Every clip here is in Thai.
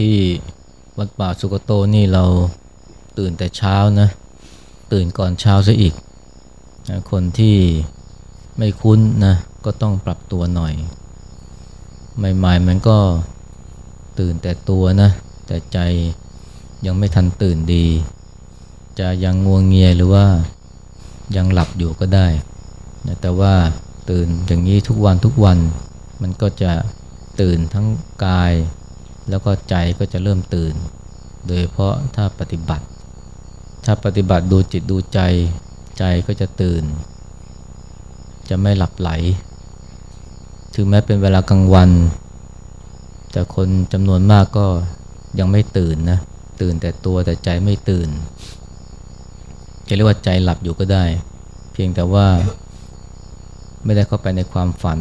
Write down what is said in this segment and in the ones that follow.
ที่วัดป่าสุกโตนี่เราตื่นแต่เช้านะ ตื่นก่อนเช้าซะอีกนะคนที่ไม่คุ้นนะ ก็ต้องปรับตัวหน่อย ใหม่ๆมันก็ตื่นแต่ตัวนะ แต่ใจยังไม่ทันตื่นดี จะยังงวงเงียหรือว่ายังหลับอยู่ก็ได้นะแต่ว่าตื่นอย่างนี้ทุกวันทุกวันมันก็จะตื่นทั้งกาย แล้วก็ใจก็จะเริ่มตื่น โดยเพราะถ้าปฏิบัติ ถ้าปฏิบัติดูจิตดูใจ ใจก็จะตื่น จะไม่หลับไหล ถึงแม้เป็นเวลากลางวัน แต่คนจำนวนมากก็ยังไม่ตื่นนะ ตื่นแต่ตัวแต่ใจไม่ตื่น จะเรียกว่าใจหลับอยู่ก็ได้ เพียงแต่ว่าไม่ได้เข้าไปในความฝัน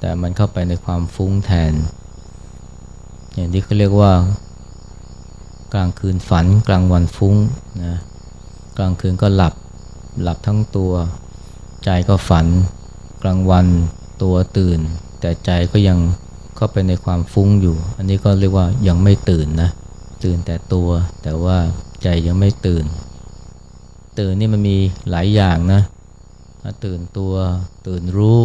แต่มันเข้าไปในความฟุ้งแทน อย่างที่เขาเรียกว่า กลางคืนฝัน กลางวันฟุ้งนะกลางคืนก็หลับหลับทั้งตัว ใจก็ฝัน กลางวันตัวตื่น แต่ใจก็ยังเข้าไปในความฟุ้งอยู่ อันนี้ก็เรียกว่ายังไม่ตื่นนะตื่นแต่ตัวแต่ว่าใจยังไม่ตื่น ตื่นนี่มันมีหลายอย่างนะตื่นตัวตื่นรู้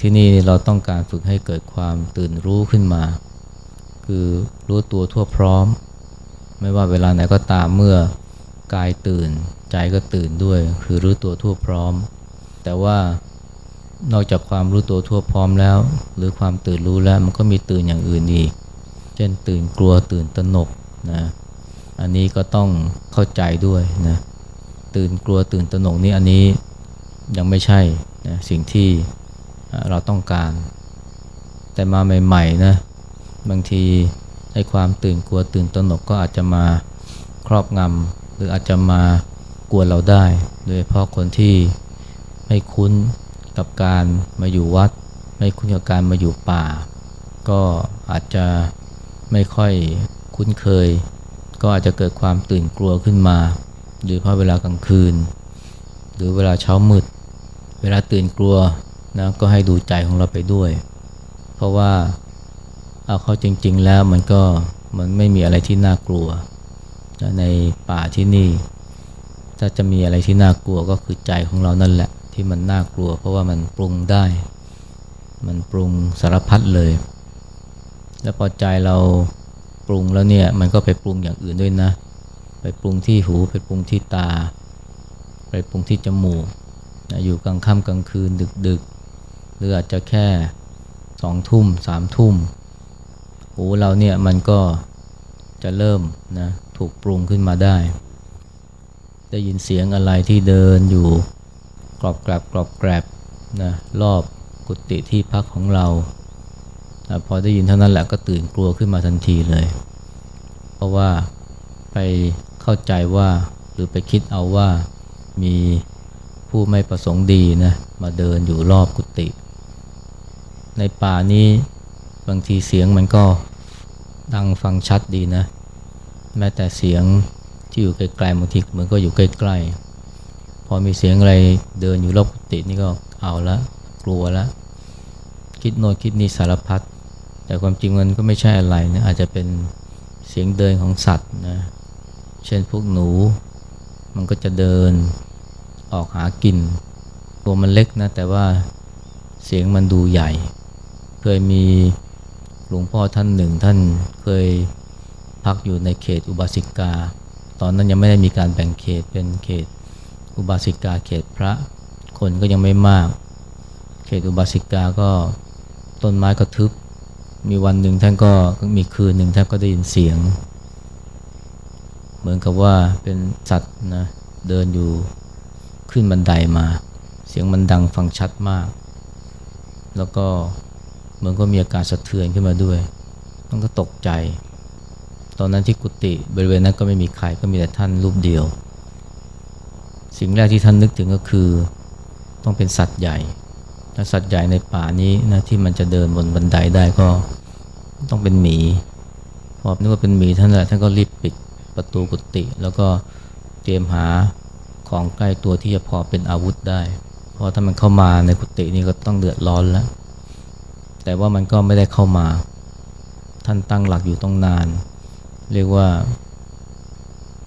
ที่นี่เราต้องการฝึกให้เกิดความตื่นรู้ขึ้นมา คือรู้ตัวทั่วพร้อม ไม่ว่าเวลาไหนก็ตามเมื่อกายตื่น ใจก็ตื่นด้วย คือรู้ตัวทั่วพร้อม แต่ว่านอกจากความรู้ตัวทั่วพร้อมแล้ว หรือความตื่นรู้แล้วมันก็มีตื่นอย่างอื่นอีก เช่นตื่นกลัวตื่นตระหนกนะอันนี้ก็ต้องเข้าใจด้วยนะตื่นกลัวตื่นตระหนกนี่อันนี้ยังไม่ใช่นะสิ่งที่เราต้องการ แต่มาใหม่ๆนะ บางทีให้ความตื่นกลัวตื่นตระหนกก็อาจจะมาครอบงำหรืออาจจะมากวนเราได้ โดยเพราะคนที่ไม่คุ้นกับการมาอยู่วัด ไม่คุ้นกับการมาอยู่ป่า ก็อาจจะไม่ค่อยคุ้นเคย ก็อาจจะเกิดความตื่นกลัวขึ้นมา โดยเพราะเวลากลางคืน หรือเวลาเช้ามืด เวลาตื่นกลัวนะก็ให้ดูใจของเราไปด้วย เพราะว่า เอาเข้าจริง ๆ แล้วมันก็มันไม่มีอะไรที่น่ากลัว ในป่าที่นี่ ถ้าจะมีอะไรที่น่ากลัวก็คือใจของเรานั่นแหละ ที่มันน่ากลัว เพราะว่ามันปรุงได้ มันปรุงสารพัดเลย แล้วพอใจเราปรุงแล้วเนี่ยมันก็ไปปรุงอย่างอื่นด้วยนะ ไปปรุงที่หูไปปรุงที่ตา ไปปรุงที่จมูกนะอยู่กลางค่ำกลางคืนดึกๆ หรืออาจจะแค่สองทุ่มสามทุ่ม หูเราเนี่ยมันก็จะเริ่มนะถูกปรุงขึ้นมาได้ ได้ยินเสียงอะไรที่เดินอยู่กรอบแกรบกรอบแกรบนะรอบกุฏิที่พักของเรานะพอได้ยินเท่านั้นแหละก็ตื่นกลัวขึ้นมาทันทีเลย เพราะว่าไปเข้าใจว่าหรือไปคิดเอาว่ามีผู้ไม่ประสงค์ดีนะมาเดินอยู่รอบกุฏิในป่านี้บางทีเสียงมันก็ ดังฟังชัดดีนะ แม้แต่เสียงที่อยู่ไกลๆบางทีมันก็อยู่ใกล้ๆ พอมีเสียงอะไรเดินอยู่รอบกุฏินี่ก็เอาละกลัวละ คิดโน่นคิดนี่สารพัดแต่ความจริงมันก็ไม่ใช่อะไรนะอาจจะเป็นเสียงเดินของสัตว์นะเช่นพวกหนู มันก็จะเดินออกหากิน ตัวมันเล็กนะ แต่ว่าเสียงมันดูใหญ่ เคยมี หลวงพ่อท่านหนึ่งท่านเคยพักอยู่ในเขตอุบาสิกา ตอนนั้นยังไม่ได้มีการแบ่งเขตเป็นเขตอุบาสิกาเขตพระคนก็ยังไม่มาก เขตอุบาสิกาก็ต้นไม้ก็ทึบ มีวันหนึ่งท่านก็มีคืนหนึ่งท่านก็ได้ยินเสียง เหมือนกับว่าเป็นสัตว์นะเดินอยู่ขึ้นบันไดมา เสียงมันดังฟังชัดมาก แล้วก็ มือนก็มีอาการสะเทือนขึ้นมาด้วย มันก็ตกใจ ตอนนั้นที่กุฏิบริเวณนั้นก็ไม่มีใครก็มีแต่ท่านรูปเดียว สิ่งแรกที่ท่านนึกถึงก็คือ ต้องเป็นสัตว์ใหญ่ถ้าสัตว์ใหญ่ในป่านี้นะที่มันจะเดินบนบันไดได้ก็ต้องเป็นหมีพอนึกว่าเป็นหมีท่านแหละท่านก็รีบปิดประตูกุฏิแล้วก็เตรียมหาของใกล้ตัวที่จะพอเป็นอาวุธได้ เพราะถ้ามันเข้ามาในกุฏินี่ก็ต้องเดือดร้อนแล้ว แต่ว่ามันก็ไม่ได้เข้ามา ท่านตั้งหลักอยู่ต้องนาน เรียกว่า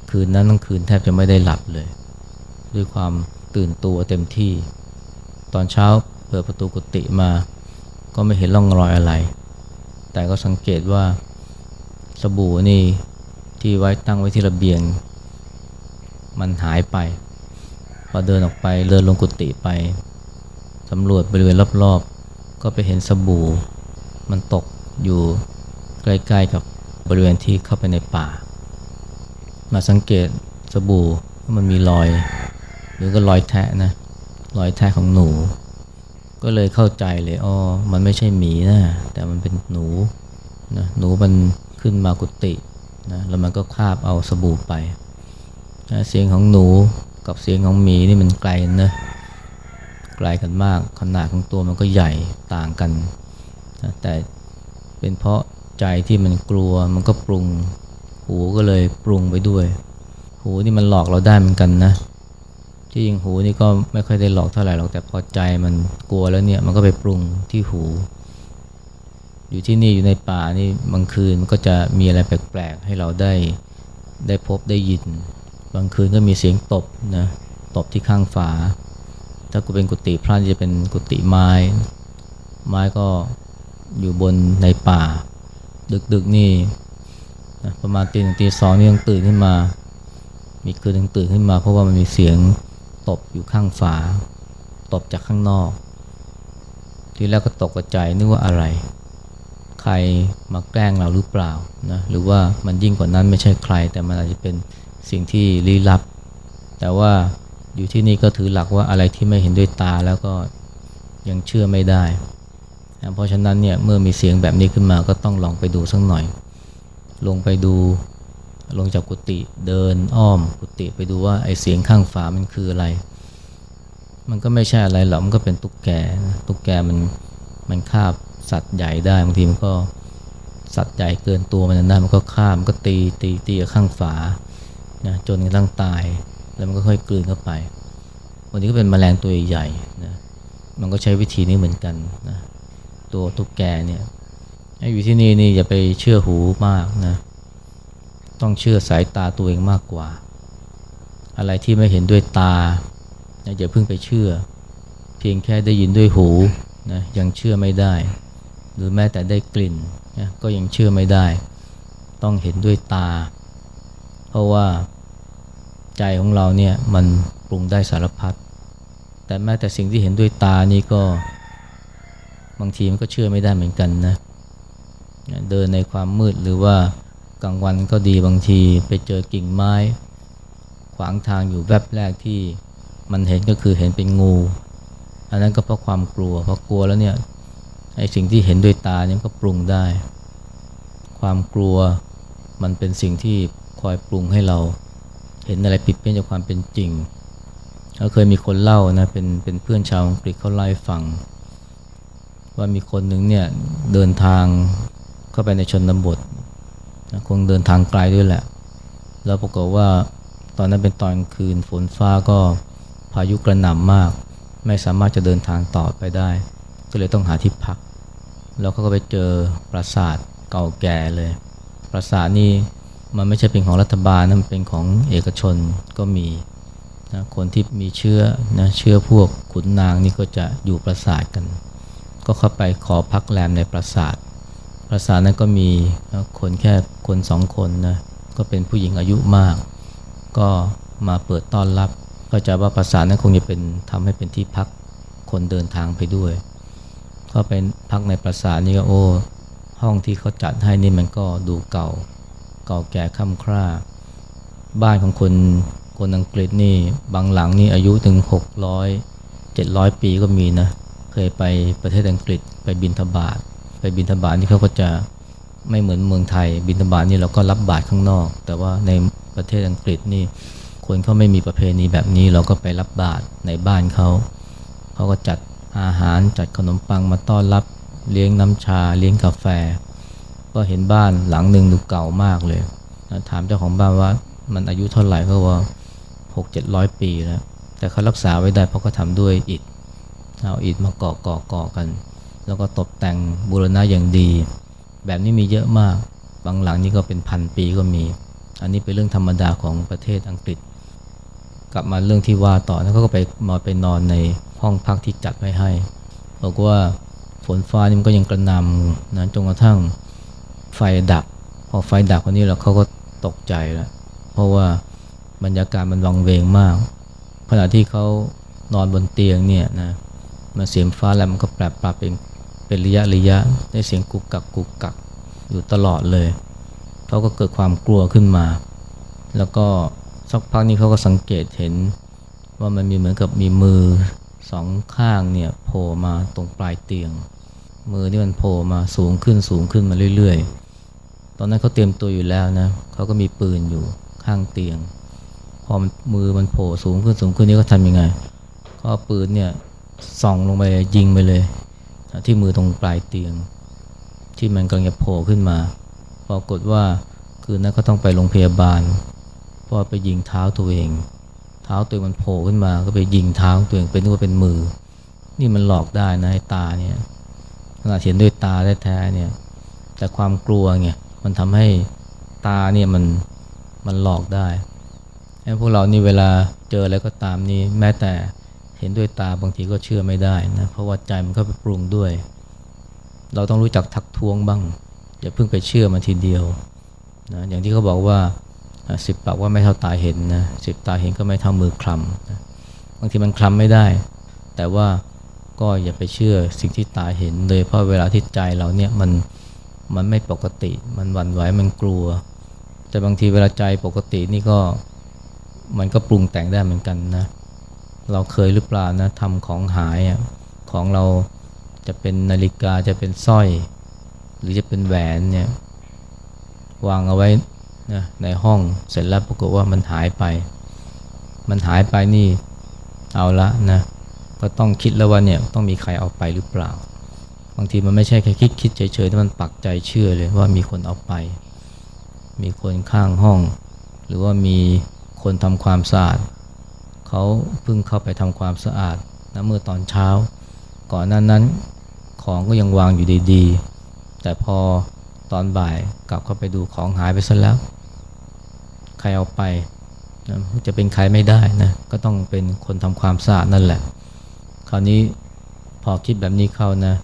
คืนนั้นทั้งคืนแทบจะไม่ได้หลับเลย ด้วยความตื่นตัวเต็มที่ ตอนเช้าเปิดประตูกุฏิมา ก็ไม่เห็นร่องรอยอะไร แต่ก็สังเกตว่าสบู่นี่ที่ไว้ตั้งไว้ที่ระเบียง มันหายไป พอเดินออกไปเดินลงกุฏิไปสำรวจบริเวณรอบ ก็ไปเห็นสบู่ มันตกอยู่ใกล้ๆกับบริเวณที่เข้าไปในป่า มาสังเกตสบู่ว่ามันมีรอย หรือก็รอยแทะนะรอยแทะของหนู ก็เลยเข้าใจเลยอ๋อมันไม่ใช่หมีนะแต่มันเป็นหนูนะหนูมันขึ้นมากุฏินะแล้วมันก็คาบเอาสบู่ไปนะเสียงของหนูกับเสียงของหมีนี่มันไกลนะ ไกลกันมาก ขนาดของตัวมันก็ใหญ่ต่างกันนะแต่เป็นเพราะใจที่มันกลัวมันก็ปรุง หูก็เลยปรุงไปด้วย หูนี่มันหลอกเราได้เหมือนกันนะที่จริงหูนี่ก็ไม่ค่อยได้หลอกเท่าไหร่หรอกแต่พอใจมันกลัวแล้วเนี่ยมันก็ไปปรุงที่หู อยู่ที่นี่อยู่ในป่านี่บางคืนมันก็จะมีอะไรแปลกๆให้เราได้ได้พบได้ยิน บางคืนก็มีเสียงตบนะตบที่ข้างฝา ถ้ากูเป็นกุฏิพระจะเป็นกุฏิไม้ ไม้ก็อยู่บนในป่า ดึกๆนี่ประมาณตีหนึ่งตีสองนี่ยังตื่นขึ้นมา มีคืนหนึ่งตื่นขึ้นมา เพราะว่ามันมีเสียงตบอยู่ข้างฝา ตบจากข้างนอก ทีแรกก็ตกใจนึกว่าอะไร ใครมาแกล้งเราหรือเปล่านะหรือว่ามันยิ่งกว่านั้นไม่ใช่ใคร แต่มันอาจจะเป็นสิ่งที่ลี้ลับ แต่ว่า อยู่ที่นี่ก็ถือหลักว่าอะไรที่ไม่เห็นด้วยตาแล้วก็ยังเชื่อไม่ได้ เพราะฉะนั้นเนี่ยเมื่อมีเสียงแบบนี้ขึ้นมาก็ต้องลองไปดูสักหน่อย ลงไปดูลงจากกุฏิเดินอ้อมกุฏิไปดูว่าไอ้เสียงข้างฝามันคืออะไร มันก็ไม่ใช่อะไรหรอกมันก็เป็นตุ๊กแกตุ๊กแกมันมันคาบสัตว์ใหญ่ได้บางทีมันก็สัตว์ใหญ่เกินตัวมันได้มันก็ข้ามันก็ตีตีตีกับข้างฝานะจนกระทั่งตาย แล้วมันก็ค่อยกลืนเข้าไปวันนี้ก็เป็นแมลงตัวใหญ่ๆนะมันก็ใช้วิธีนี้เหมือนกันนะตัวตุ๊กแกเนี่ยให้อยู่ที่นี่นี่อย่าไปเชื่อหูมากนะต้องเชื่อสายตาตัวเองมากกว่า อะไรที่ไม่เห็นด้วยตาอย่าเพิ่งไปเชื่อ เพียงแค่ได้ยินด้วยหูนะยังเชื่อไม่ได้ หรือแม้แต่ได้กลิ่นนะก็ยังเชื่อไม่ได้ ต้องเห็นด้วยตา เพราะว่า ใจของเราเนี่ยมันปรุงได้สารพัดแต่แม้แต่สิ่งที่เห็นด้วยตานี่ก็บางทีมันก็เชื่อไม่ได้เหมือนกันนะเดินในความมืดหรือว่ากลางวันก็ดีบางทีไปเจอกิ่งไม้ ขวางทางอยู่แวบแรกที่มันเห็นก็คือเห็นเป็นงู อันนั้นก็เพราะความกลัวเพราะกลัวแล้วเนี่ยไอ้สิ่งที่เห็นด้วยตาเนี่ยก็ปรุงได้ ความกลัวมันเป็นสิ่งที่คอยปรุงให้เรา ห็นอะไรผิดเพี้ยนจากความเป็นจริงเขาเคยมีคนเล่านะเป็นเป็นเพื่อนชาวอังกฤษเขาเล่าให้ฟัง ว่ามีคนหนึ่งเนี่ยเดินทางเข้าไปในชนบทนะคงเดินทางไกลด้วยแหละ แล้วปรากฏว่าตอนนั้นเป็นตอนคืนฝนฟ้าก็พายุกระหน่ำมาก ไม่สามารถจะเดินทางต่อไปได้ ก็เลยต้องหาที่พัก แล้วเขาก็ไปเจอปราสาทเก่าแก่เลย ปราสาทนี่ มันไม่ใช่เป็นของรัฐบาลนะมันเป็นของเอกชนก็มีนะคนที่มีเชื้อนะเชื้อพวกขุนนางนี่ก็จะอยู่ปราสาทกัน ก็เข้าไปขอพักแรมในปราสาทปราสาทนั้นก็มีนะคนแค่คนสองคนนะก็เป็นผู้หญิงอายุมาก ก็มาเปิดต้อนรับก็จะว่าปราสาทนั้นคงจะเป็นทำให้เป็นที่พักคนเดินทางไปด้วยก็เป็นพักในปราสาทนี่ก็โอ้ห้องที่เขาจัดให้นี่มันก็ดูเก่า เก่าแก่ค่ำคร่า บ้านของคนคนอังกฤษนี่บางหลังนี่อายุถึง 600 700 ปีก็มีนะ เคยไปประเทศอังกฤษไปบินทบาทไปบินทบาทนี่เขาก็จะไม่เหมือนเมืองไทย บินทบาทนี่เราก็รับบาตรข้างนอก แต่ว่าในประเทศอังกฤษนี่คนเขาไม่มีประเพณีแบบนี้เราก็ไปรับบาตรในบ้านเขาเขาก็จัดอาหารจัดขนมปังมาต้อนรับเลี้ยงน้ำชาเลี้ยงกาแฟ ก็เห็นบ้านหลังหนึ่งดูเก่ามากเลยถามเจ้าของบ้านว่ามันอายุเท่าไหร่ก็ว่าหกเจ็ดร้อยปีแล้ว แต่เขารักษาไว้ได้เพราะเขาทำด้วยอิฐเอาอิฐมาก่อก่อก่อกัน แล้วก็ตกแต่งบูรณะอย่างดี แบบนี้มีเยอะมาก บางหลังนี่ก็เป็นพันปีก็มี อันนี้เป็นเรื่องธรรมดาของประเทศอังกฤษ กลับมาเรื่องที่ว่าต่อนะเขาก็ไปมาไปนอนในห้องพักที่จัดไว้ให้ บอกว่าฝนฟ้านี่มันก็ยังกระนำนะจนกระทั่ง ไฟดับพอไฟดับคนนี้เราเขาก็ตกใจแล้วเพราะว่าบรรยากาศมันวังเวงมากขณะที่เขานอนบนเตียงเนี่ยนะมันเสียงฟ้าแล้วมันก็แปรปรับเป็นเป็นระยะระยะได้เสียงกุกกักกุกกักอยู่ตลอดเลยเขาก็เกิดความกลัวขึ้นมา แล้วก็สักพักนี้เขาก็สังเกตเห็นว่ามันมีเหมือนกับมีมือสองข้างเนี่ยโผล่มาตรงปลายเตียง มือนี่มันโผล่มาสูงขึ้นสูงขึ้นมาเรื่อยๆ ตอนนั้นเขาเตรียมตัวอยู่แล้วนะเขาก็มีปืนอยู่ข้างเตียง พอม,มือมันโผล่สูงขึ้นสูงขึ้นนี่ก็ทำยังไงก็ปืนเนี่ยส่องลงไปยิงไปเลย ที่มือตรงปลายเตียง ที่มันกำลังจะโผล่ขึ้นมาปรากฏว่าคืนนั้นก็ต้องไปโรงพยาบาลเพราะไปยิงเท้าตัวเอง เท้าตัวมันโผล่ขึ้นมาก็ไปยิงเท้าตัวเองเป็นว่าเป็นมือ นี่มันหลอกได้นะไอ้ตาเนี่ยขนาดเห็นด้วยตาแท้ๆเนี่ยแต่ความกลัวเนี่ย มันทำให้ตาเนี่ยมันมันหลอกได้ไอ้พวกเรานี่เวลาเจออะไรก็ตามนี่แม้แต่เห็นด้วยตาบางทีก็เชื่อไม่ได้นะเพราะว่าใจมันก็ไปปรุงด้วย เราต้องรู้จักทักท้วงบ้าง อย่าเพิ่งไปเชื่อมันทีเดียวนะอย่างที่เขาบอกว่าสิบปากว่าไม่เท่าตาเห็นนะสิบตาเห็นก็ไม่เท่ามือคลำนะบางทีมันคลำไม่ได้ แต่ว่าก็อย่าไปเชื่อสิ่งที่ตาเห็นเลยเพราะเวลาที่ใจเราเนี่ยมัน มันไม่ปกติ มันหวั่นไหวมันกลัว แต่บางทีเวลาใจปกตินี่ก็มันก็ปรุงแต่งได้เหมือนกันนะ เราเคยหรือเปล่านะทำของหายของเราจะเป็นนาฬิกาจะเป็นสร้อย หรือจะเป็นแหวนเนี่ยวางเอาไว้นะในห้องเสร็จแล้วปรากฏว่ามันหายไป มันหายไปนี่เอาละนะก็ต้องคิดแล้วว่าเนี่ยต้องมีใครเอาไปหรือเปล่าางทีมันไม่ใช่แค่คิดคิดเฉยๆแต่มันปักใจเชื่อเลยว่ามีคนเอาไป มีคนข้างห้อง หรือว่ามีคนทำความสะอาดเขาเพิ่งเข้าไปทำความสะอาดนะเมื่อตอนเช้า ก่อนนั้นนั้นของก็ยังวางอยู่ดีๆ แต่พอตอนบ่ายกลับเข้าไปดูของหายไปซะแล้ว ใครเอาไปนะจะเป็นใครไม่ได้นะก็ต้องเป็นคนทำความสะอาดนั่นแหละ คราวนี้พอคิดแบบนี้เข้านะ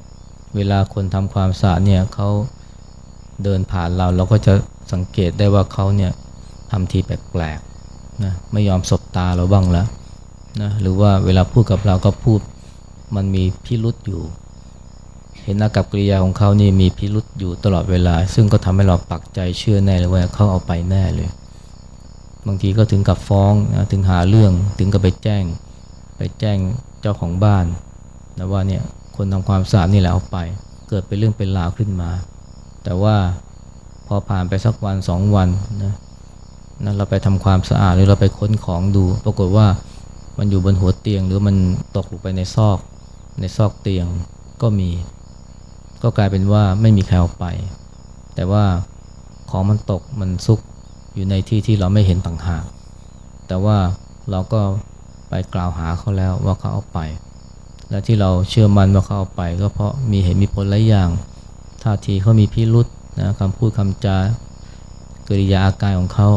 เวลาคนทำความสะอาดเนี่ยเขาเดินผ่านเราเราก็จะสังเกตได้ว่าเขาเนี่ยทำทีแปลกๆนะไม่ยอมสบตาเราบ้างแล้วนะหรือว่าเวลาพูดกับเราก็พูดมันมีพิรุษอยู่ เห็นอากับกริยาของเขานี่มีพิรุษอยู่ตลอดเวลา ซึ่งก็ทำให้เราปักใจเชื่อแน่เลยว่าเขาเอาไปแน่เลย บางทีก็ถึงกับฟ้องนะถึงหาเรื่องถึงกับไปแจ้ง ไปแจ้งเจ้าของบ้านนะว่าเนี่ย คนทำความสะอาดนี่แหละเอาไป เกิดเป็นเรื่องเป็นราวขึ้นมา แต่ว่าพอผ่านไปสักวันสองวันนะนะเราไปทำความสะอาดหรือเราไปค้นของดู ปรากฏว่ามันอยู่บนหัวเตียงหรือมันตกลงไปในซอก ในซอกเตียงก็มี ก็กลายเป็นว่าไม่มีใครเอาไป แต่ว่าของมันตกมันซุกอยู่ในที่ที่เราไม่เห็นต่างหาก แต่ว่าเราก็ไปกล่าวหาเขาแล้วว่าเขาเอาไป และที่เราเชื่อมันว่าเขาเอาไป ก็เพราะมีเหตุมีผลหลายอย่างท่าทีเขามีพิรุษนะคำพูดคำจากริยาอาการของเขา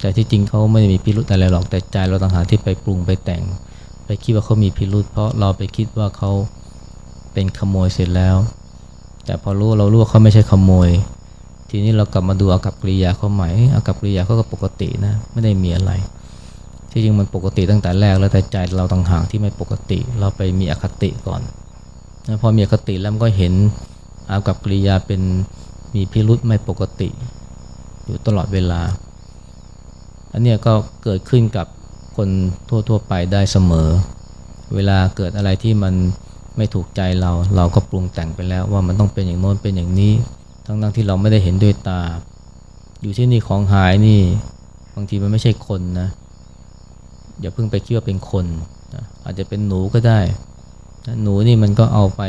แต่ที่จริงเขาไม่ได้มีพิรุธอะไรหรอกแต่ใจเราต่างหากที่ไปปรุงไปแต่ง ไปคิดว่าเขามีพิรุธเพราะเราไปคิดว่าเขาเป็นขโมยเสร็จแล้ว แต่พอรู้เรารู้ว่าเขาไม่ใช่ขโมย ทีนี้เรากลับมาดูอากับกริยาเขาใหม่อากับกริยาเขาก็ปกตินะไม่ได้มีอะไร ที่จริงมันปกติตั้งแต่แรกแล้วแต่ใจเราต่างหากที่ไม่ปกติ เราไปมีอคติก่อนพอมีอคติแล้วมันก็เห็นอากับกริยาเป็นมีพิรุธไม่ปกติ อยู่ตลอดเวลา อันนี้ก็เกิดขึ้นกับคนทั่วๆไปได้เสมอ เวลาเกิดอะไรที่มันไม่ถูกใจเรา เราก็ปรุงแต่งไปแล้วว่ามันต้องเป็นอย่างโน้นเป็นอย่างนี้ ทั้งๆที่เราไม่ได้เห็นด้วยตา อยู่ที่นี่ของหายนี่ บางทีมันไม่ใช่คนนะ อย่าเพิ่งไปคิดว่าเป็นคนนะอาจจะเป็นหนูก็ได้นะหนูนี่มันก็เอาไป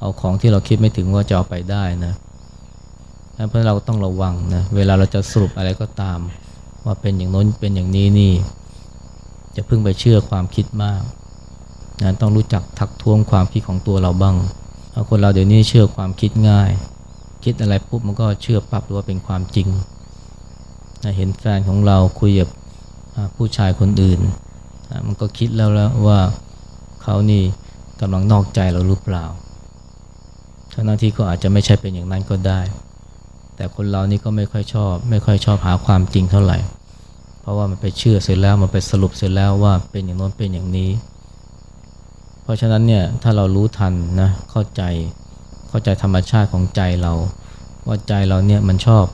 เอาของที่เราคิดไม่ถึงว่าจะเอาไปได้นะเพราะเราต้องระวังนะเวลาเราจะสรุปอะไรก็ตาม ว่าเป็นอย่างน้นเป็นอย่างนี้นี่จะพึ่งไปเชื่อความคิดมากนะต้องรู้จักทักท้วงความคิดของตัวเราบ้างคนเราเดี๋ยวนี้เชื่อความคิดง่าย คิดอะไรปุ๊บมันก็เชื่อปั๊บว่าเป็นความจริงนะเห็นแฟนของเราคุยกับ ผู้ชายคนอื่น มันก็คิดแล้วแล้วว่าเขานี่กำลังนอกใจเราหรือเปล่าทั้งที่ก็อาจจะไม่ใช่เป็นอย่างนั้นก็ได้ แต่คนเรานี่ก็ไม่ค่อยชอบ ไม่ค่อยชอบหาความจริงเท่าไหร่ เพราะว่ามันไปเชื่อเสร็จแล้วมันไปสรุปเสร็จแล้วว่าเป็นอย่างโน้นเป็นอย่างนี้ เพราะฉะนั้นเนี่ยถ้าเรารู้ทันนะเข้าใจเข้าใจธรรมชาติของใจเรา ว่าใจเราเนี่ยมันชอบ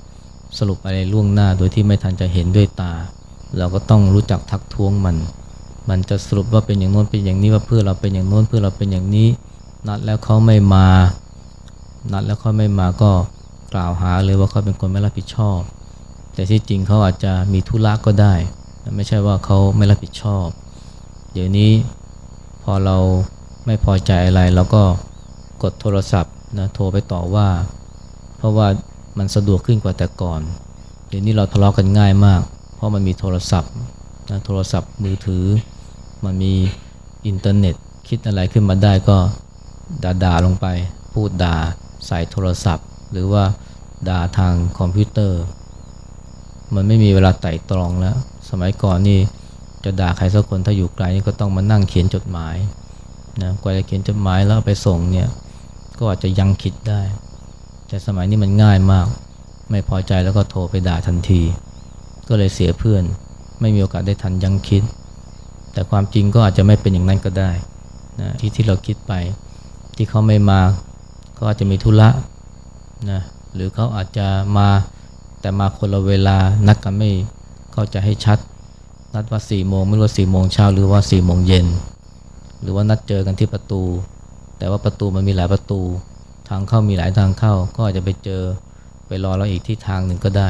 สรุปอะไรล่วงหน้าโดยที่ไม่ทันจะเห็นด้วยตา เราก็ต้องรู้จักทักท้วงมัน มันจะสรุปว่าเป็นอย่างโน้นเป็นอย่างนี้ว่าเพื่อเราเป็นอย่างโน้นเพื่อเราเป็นอย่างนี้ นัดแล้วเขาไม่มา นัดแล้วเขาไม่มาก็กล่าวหาเลยว่าเขาเป็นคนไม่รับผิดชอบ แต่ที่จริงเขาอาจจะมีธุระก็ได้ ไม่ใช่ว่าเขาไม่รับผิดชอบ เดี๋ยวนี้พอเราไม่พอใจอะไรเราก็กดโทรศัพท์นะโทรไปต่อว่า เพราะว่ามันสะดวกขึ้นกว่าแต่ก่อน เดี๋ยวนี้เราทะเลาะกันง่ายมาก เพราะมันมีโทรศัพท์นะโทรศัพท์มือถือ มันมีอินเทอร์เน็ต คิดอะไรขึ้นมาได้ก็ด่าๆลงไป พูดด่าใส่โทรศัพท์ หรือว่าด่าทางคอมพิวเตอร์ มันไม่มีเวลาไตร่ตรองแล้ว สมัยก่อนนี่จะด่าใครสักคนถ้าอยู่ไกลนี่ก็ต้องมานั่งเขียนจดหมายนะกว่าจะเขียนจดหมายแล้วไปส่งเนี่ยก็อาจจะยังคิดได้ แต่สมัยนี้มันง่ายมาก ไม่พอใจแล้วก็โทรไปด่าทันที ก็เลยเสียเพื่อน ไม่มีโอกาสได้ทันยังคิด แต่ความจริงก็อาจจะไม่เป็นอย่างนั้นก็ได้นะที่ที่เราคิดไป ที่เขาไม่มาเขาอาจจะมีธุระนะหรือเขาอาจจะมาแต่มาคนละเวลานัดกันไม่เข้าใจให้ชัด นัดว่าสี่โมงไม่รู้ว่าสี่โมงเช้าหรือว่าสี่โมงเย็นหรือว่านัดเจอกันที่ประตู แต่ว่าประตูมันมีหลายประตู ทางเข้ามีหลายทางเข้า ก็อาจจะไปเจอไปรอเราอีกที่ทางหนึ่งก็ได้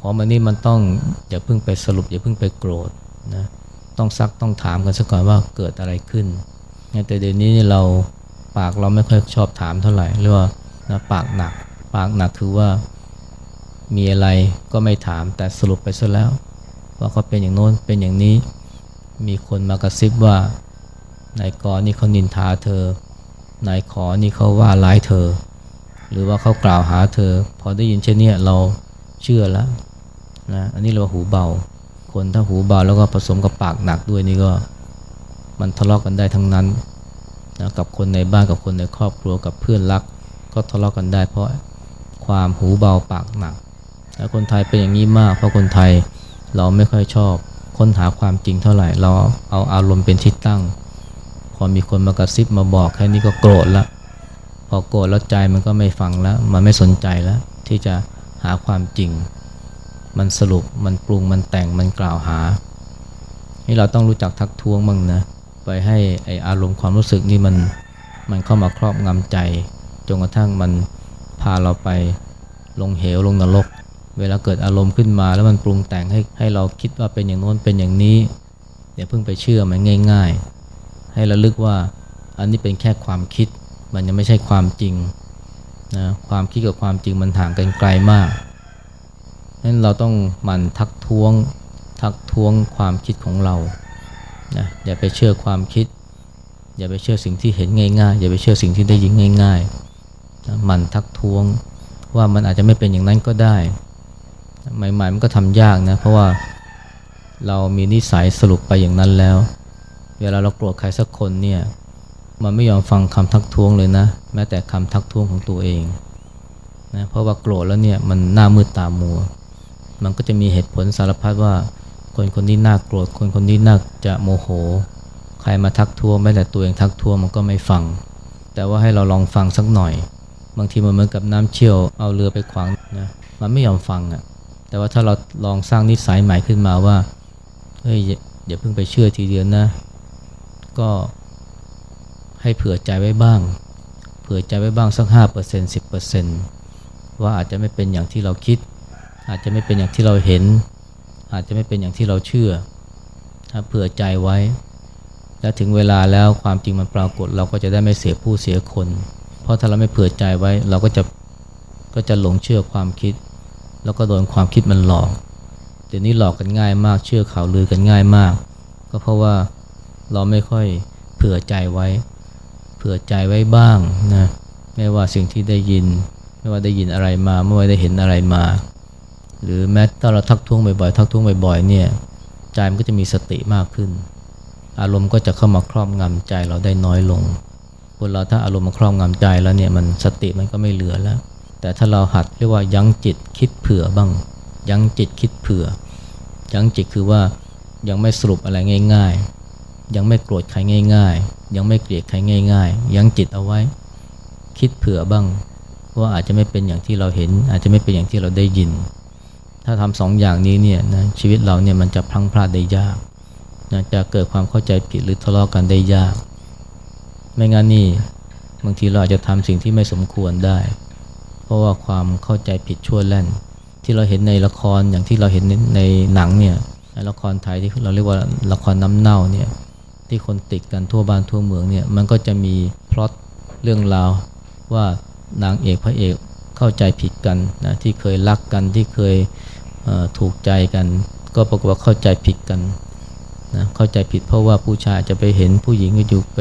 ขอมานี่มันต้องอย่าเพิ่งไปสรุป อย่าเพิ่งไปโกรธนะต้องซักต้องถามกันซะก่อนว่าเกิดอะไรขึ้นแต่เดี๋ยวนี้เราปากเราไม่ค่อยชอบถามเท่าไหร่เรียกว่านะปากหนัก ปากหนักคือว่ามีอะไรก็ไม่ถามแต่สรุปไปซะแล้ว ว่าเขาเป็นอย่างโน้นเป็นอย่างนี้มีคนมากระซิบว่านายกรนี่เขานินทาเธอนายขอนี่เขาว่าร้ายเธอ หรือว่าเขากล่าวหาเธอ พอได้ยินเช่นนี้เราเชื่อแล้ว นะอันนี้เราหูเบา คนถ้าหูเบาแล้วก็ผสมกับปากหนักด้วยนี่ก็มันทะเลาะกกันได้ทั้งนั้นนะกับคนในบ้านกับคนในครอบครัวกับเพื่อนรัก ก็ทะเลาะกกันได้ เพราะความหูเบาปากหนักแล้วคนไทยเป็นอย่างนี้มาก เพราะคนไทยเราไม่ค่อยชอบค้นหาความจริงเท่าไหร่ เราเอาอารมณ์เป็นที่ตั้ง พอมีคนมากระซิบมาบอกแค่นี้ก็โกรธละพอโกรธแล้วใจมันก็ไม่ฟังแล้ว มันไม่สนใจแล้ว ที่จะหาความจริง มันสรุปมันปรุงมันแต่งมันกล่าวหานี่เราต้องรู้จักทักท้วงบ้างนะไปให้ไออารมณ์ความรู้สึกนี่มันมันเข้ามาครอบงำใจจนกระทั่งมันพาเราไปลงเหวลงนรก เวลาเกิดอารมณ์ขึ้นมาแล้วมันปรุงแต่งให้ให้เราคิดว่าเป็นอย่างโน้นเป็นอย่างนี้อย่าเพิ่งไปเชื่อมันง่าย ๆ ให้ระลึกว่าอันนี้เป็นแค่ความคิดมันยังไม่ใช่ความจริงนะความคิดกับความจริงมันห่างกันไกลมาก นั้นเราต้องมันทักท้วงทักท้วงความคิดของเรานะอย่าไปเชื่อความคิด อย่าไปเชื่อสิ่งที่เห็นง่ายๆ อย่าไปเชื่อสิ่งที่ได้ยินง่ายๆนะมันทักท้วงว่ามันอาจจะไม่เป็นอย่างนั้นก็ได้ ใหม่ๆมันก็ทำยากนะเพราะว่าเรามีนิสัยสรุปไปอย่างนั้นแล้ว เวลาเราโกรธใครสักคนเนี่ยมันไม่ยอมฟังคำทักท้วงเลยนะ แม้แต่คำทักท้วงของตัวเองนะเพราะว่าโกรธแล้วเนี่ยมันหน้ามืดตามัว มันก็จะมีเหตุผลสารพัดว่า คนคนนี้น่าโกรธคนคนนี้น่าจะโมโห ใครมาทักท้วงแม้แต่ตัวเองทักท้วงมันก็ไม่ฟัง แต่ว่าให้เราลองฟังสักหน่อย บางทีมันเหมือนกับน้ำเชี่ยวเอาเรือไปขวางนะมันไม่ยอมฟังอะ่ะแต่ว่าถ้าเราลองสร้างนิสัยใหม่ขึ้นมาว่าเฮ้ยอย่าเพิ่งไปเชื่อทีเดียวนะ ก็ให้เผื่อใจไว้บ้าง เผื่อใจไว้บ้างสักห้าเปอร์เซ็นต์สิบเปอร์เซ็นต์ว่าอาจจะไม่เป็นอย่างที่เราคิด อาจจะไม่เป็นอย่างที่เราเห็น อาจจะไม่เป็นอย่างที่เราเชื่อ ถ้าเผื่อใจไว้ และถึงเวลาแล้วความจริงมันปรากฏ เราก็จะได้ไม่เสียผู้เสียคน เพราะถ้าเราไม่เผื่อใจไว้ เราก็จะก็จะหลงเชื่อความคิด แล้วก็โดนความคิดมันหลอกเดี๋ยวนี้หลอกกันง่ายมากเชื่อข่าวลือกันง่ายมาก ก็เพราะว่าเราไม่ค่อยเผื่อใจไว้ เผื่อใจไว้บ้างนะไม่ว่าสิ่งที่ได้ยิน ไม่ว่าได้ยินอะไรมา ไม่ว่าได้เห็นอะไรมา หรือแม้ถ้าเราทักท้วงบ่อยๆทักท้วงบ่อยๆเนี่ยใจมันก็จะมีสติมากขึ้น อารมณ์ก็จะเข้ามาครอบงำใจเราได้น้อยลงคนเราถ้าอารมณ์มาครอบงำใจแล้วเนี่ยมันสติมันก็ไม่เหลือแล้ว แต่ถ้าเราหัดเรียกว่ายั้งจิตคิดเผื่อบ้าง ยั้งจิตคิดเผื่อ ยั้งจิตคือว่ายังไม่สรุปอะไรง่าย ๆ ยังไม่โกรธใครง่าย ๆ ยังไม่เกลียดใครง่าย ๆ ยั้งจิตเอาไว้ คิดเผื่อบ้างว่าอาจจะไม่เป็นอย่างที่เราเห็น อาจจะไม่เป็นอย่างที่เราได้ยิน ถ้าทำสองอย่างนี้เนี่ยนะชีวิตเราเนี่ยมันจะพลังพลาดได้ยากนะจะเกิดความเข้าใจผิดหรือทะเลาะกันได้ยาก ไม่งั้นนี่บางทีเราอาจจะทำสิ่งที่ไม่สมควรได้ เพราะว่าความเข้าใจผิดชั่วแล่น ที่เราเห็นในละครอย่างที่เราเห็นในหนังเนี่ยละครไทยที่เราเรียกว่าละครน้ำเน่าเนี่ยที่คนติดกันทั่วบ้านทั่วเมืองเนี่ยมันก็จะมีพล็อตเรื่องราวว่านางเอกพระเอกเข้าใจผิดกันนะที่เคยรักกันที่เคย ถูกใจกัน ก็ปรากฏว่าเข้าใจผิดกันนะเข้าใจผิดเพราะว่าผู้ชายจะไปเห็นผู้หญิงก็อยู่ไป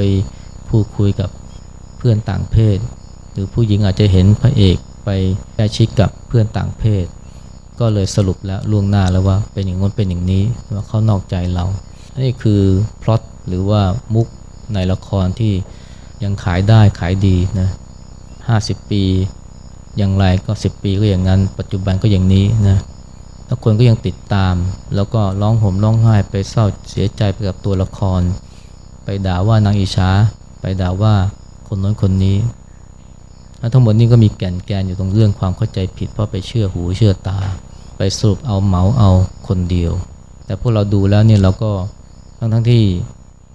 พูดคุยกับเพื่อนต่างเพศ หรือผู้หญิงอาจจะเห็นพระเอกไปแกชิดกับเพื่อนต่างเพศ ก็เลยสรุปแล้วล่วงหน้าแล้วว่าเป็นอย่างง้นเป็นอย่างนี้ว่าเขานอกใจเราอันนี้คือพล็อตหรือว่ามุกในละครที่ยังขายได้ขายดีนะ50ปี อย่างไรก็10ปีก็อย่างนั้น ปัจจุบันก็อย่างนี้นะ แล้วคนก็ยังติดตาม แล้วก็ร้องห่มร้องไห้ไปเศร้าเสียใจไปกับตัวละคร ไปด่าว่านางอิชาไปด่าว่าคนน้นคนนี้ทั้งหมดนี้ก็มีแก่นแกนอยู่ตรงเรื่องความเข้าใจผิดเพราะไปเชื่อหูเชื่อตา ไปสรุปเอาเหมาเอาคนเดียว แต่พวกเราดูแล้วเนี่ยเราก็ทั้งทั้งที่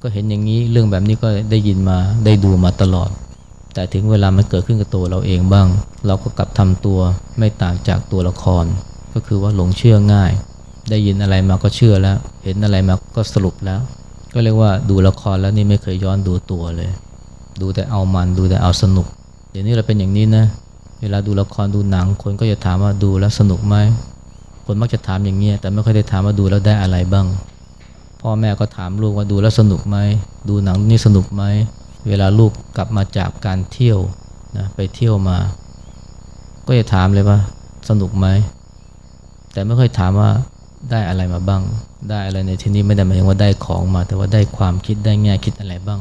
ก็เห็นอย่างนี้เรื่องแบบนี้ก็ได้ยินมาได้ดูมาตลอด แต่ถึงเวลามันเกิดขึ้นกับตัวเราเองบ้าง เราก็กลับทำตัวไม่ต่างจากตัวละคร ก็คือว่าหลงเชื่อง่าย ได้ยินอะไรมาก็เชื่อแล้ว เห็นอะไรมาก็สรุปแล้ว ก็เรียกว่าดูละครแล้วนี่ไม่เคยย้อนดูตัวเลย ดูแต่เอามันดูแต่เอาสนุก เดี๋ยวนี้เราเป็นอย่างนี้นะ เวลาดูละครดูหนัง คนก็จะถามว่าดูแล้วสนุกไหมคนมักจะถามอย่างเงี้ยแต่ไม่ค่อยได้ถามว่าดูแล้วได้อะไรบ้าง พ่อแม่ก็ถามลูกว่าดูแล้วสนุกไหมดูหนังนี่สนุกไหมเวลาลูกกลับมาจากการเที่ยวนะไปเที่ยวมา ก็จะถามเลยว่าสนุกไหม แต่ไม่ค่อยถามว่าได้อะไรมาบ้าง ได้อะไรในที่นี้ไม่ได้หมายถึงว่าได้ของมา แต่ว่าได้ความคิดได้แง่คิดอะไรบ้าง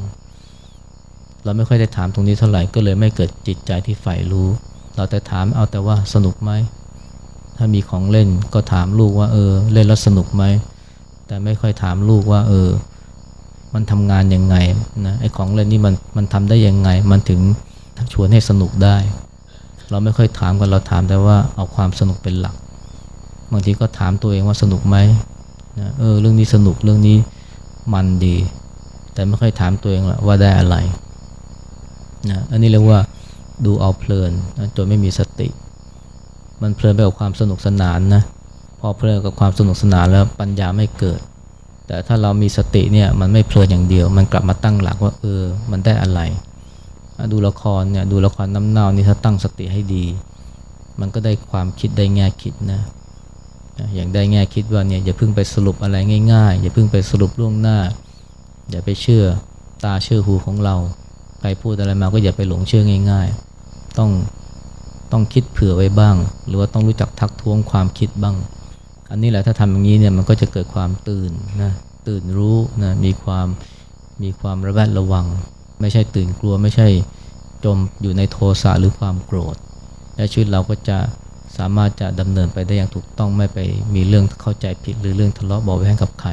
เราไม่ค่อยได้ถามตรงนี้เท่าไหร่ก็เลยไม่เกิดจิตใจที่ใฝ่รู้ เราแต่ถามเอาแต่ว่าสนุกไหมถ้ามีของเล่นก็ถามลูกว่าเออ เล่นแล้วสนุกไหมแต่ไม่ค่อยถามลูกว่า เออ มันทำงานยังไงนะไอ้ของเล่นนี่มันมันทำได้ยังไง มันถึงชวนให้สนุกได้ เราไม่ค่อยถามกันเราถามแต่ว่าเอาความสนุกเป็นหลัก บางทีก็ถามตัวเองว่าสนุกไหมนะเออเรื่องนี้สนุกเรื่องนี้มันดี แต่ไม่ค่อยถามตัวเองว่าได้อะไรนะอันนี้เรียกว่าดูเอาเพลินนะจนไม่มีสติ มันเพลินไปกับความสนุกสนานนะพอเพลินกับความสนุกสนานแล้วปัญญาไม่เกิด แต่ถ้าเรามีสติเนี่ยมันไม่เพลินอย่างเดียว มันกลับมาตั้งหลักว่าเออมันได้อะไร ดูละครเนี่ยดูละครน้ำเน่านี่ถ้าตั้งสติให้ดี มันก็ได้ความคิดได้แง่คิดนะ อย่างได้แง่คิดว่าเนี่ยอย่าเพิ่งไปสรุปอะไรง่ายๆ อย่าเพิ่งไปสรุปล่วงหน้า อย่าไปเชื่อตาเชื่อหูของเรา ใครพูดอะไรมาก็อย่าไปหลงเชื่อง่าย ๆ ต้องต้องคิดเผื่อไว้บ้าง หรือว่าต้องรู้จักทักท้วงความคิดบ้าง อันนี้แหละถ้าทำอย่างนี้เนี่ยมันก็จะเกิดความตื่นนะตื่นรู้นะมีความมีความระแวดระวัง ไม่ใช่ตื่นกลัวไม่ใช่จมอยู่ในโทสะหรือความโกรธ และชีวิตเราก็จะ สามารถจะดำเนินไปได้อย่างถูกต้องไม่ไปมีเรื่องเข้าใจผิดหรือเรื่องทะเลาะเบาแว้งกับใคร